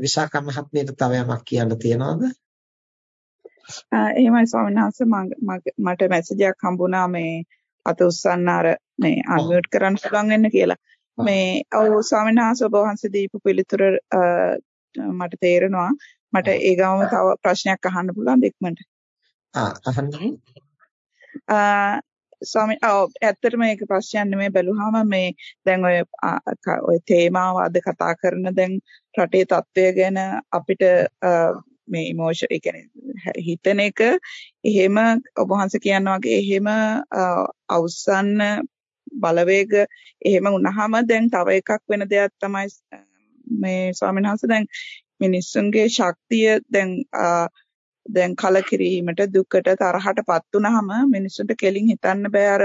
විශාඛ මහත්මියට තව යමක් කියන්න තියනවද? එහෙමයි ස්වාමීන් වහන්සේ මට මැසේජ් එකක් හම්බුණා මේ අත උස්සන්න අර මේ අන්මියුට් කරන්න පුළුවන් වෙන්න කියලා. මේ ඔව් ස්වාමීන් වහන්සේ ඔබ වහන්සේ දීපු පිළිතුර මට තේරෙනවා. මට ඒ ගමම තව ප්‍රශ්නයක් අහන්න පුළුවන් දෙක්මන්ට. ආ අහන්න. ස්වාමී ඔව් ඇත්තටම මේක ප්‍රශ්නයක් නෙමෙයි. බැලුවාම මේ දැන් ඔය ඔය තේමාව අද කතා කරන දැන් රටේ තත්ත්වය ගැන අපිට මේ ඉමෝෂන් ඒ කියන්නේ හිතන එක එහෙම ඔබ වහන්සේ කියනවා වගේ එහෙම අවසන්න බලවේග එහෙම වුණාම දැන් තව එකක් වෙන දෙයක් තමයි මේ ස්වාමීන් වහන්සේ දැන් මිනිස්සුන්ගේ ශක්තිය දැන් දැන් කලකිරීමට දුකට තරහටපත් වුනහම මිනිස්සුන්ට කෙලින් හිතන්න බෑ අර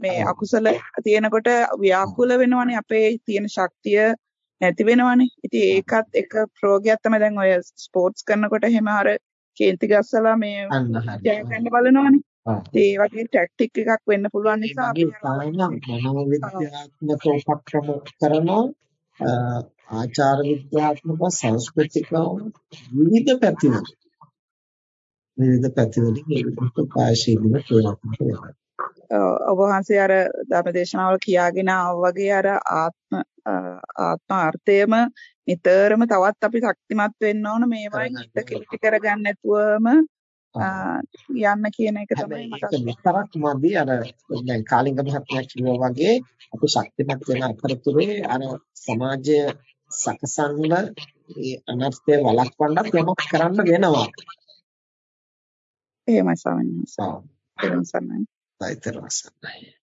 මේ අකුසල තියෙනකොට ව්‍යාකූල වෙනවනේ අපේ තියෙන ශක්තිය නැති වෙනවනේ. ඉතින් ඒකත් එක ප්‍රෝගයක් තමයි දැන් ඔය ස්පෝර්ට්ස් කරනකොට එහෙම අර කේන්ති ගස්සලා මේ ජය ගන්න බලනවනේ. ඒ වගේ ටැක්ටික් එකක් වෙන්න පුළුවන් නිසා අපි මනෝවිද්‍යාත්මක උපක්‍රම කරනවා. ආචාර විද්‍යාත්මක සංස්කෘතික විවිධ පැතිවල විවිධ පැතිවලින් ඒ විදිහට උපායශීලීව ක්‍රියාත්මක වෙනවා. ඔබ වහන්සේ අර ධර්මදේශනාවල කියාගෙන වගේ අර ආත්ම ආත්ම අර්ථයම නිතරම තවත් අපි ශක්තිමත් වෙන්න ඕන මේවායින් හිත කිලිටි කරගන්න නැතුවම යන්න කියන එක තමයි මට විතරක් මදි අර දැන් කාලිංග මහත්මයා කිව්වා වගේ අපි ශක්තිමත් වෙන අතරතුරේ අර සමාජය සකසන්න ඒ අනර්ථය වළක්වන්නත් යමක් කරන්න වෙනවා එහෙමයි ස්වාමීන් වහන්සේ. ආ. එහෙමයි. සයිතරවසන්නයි.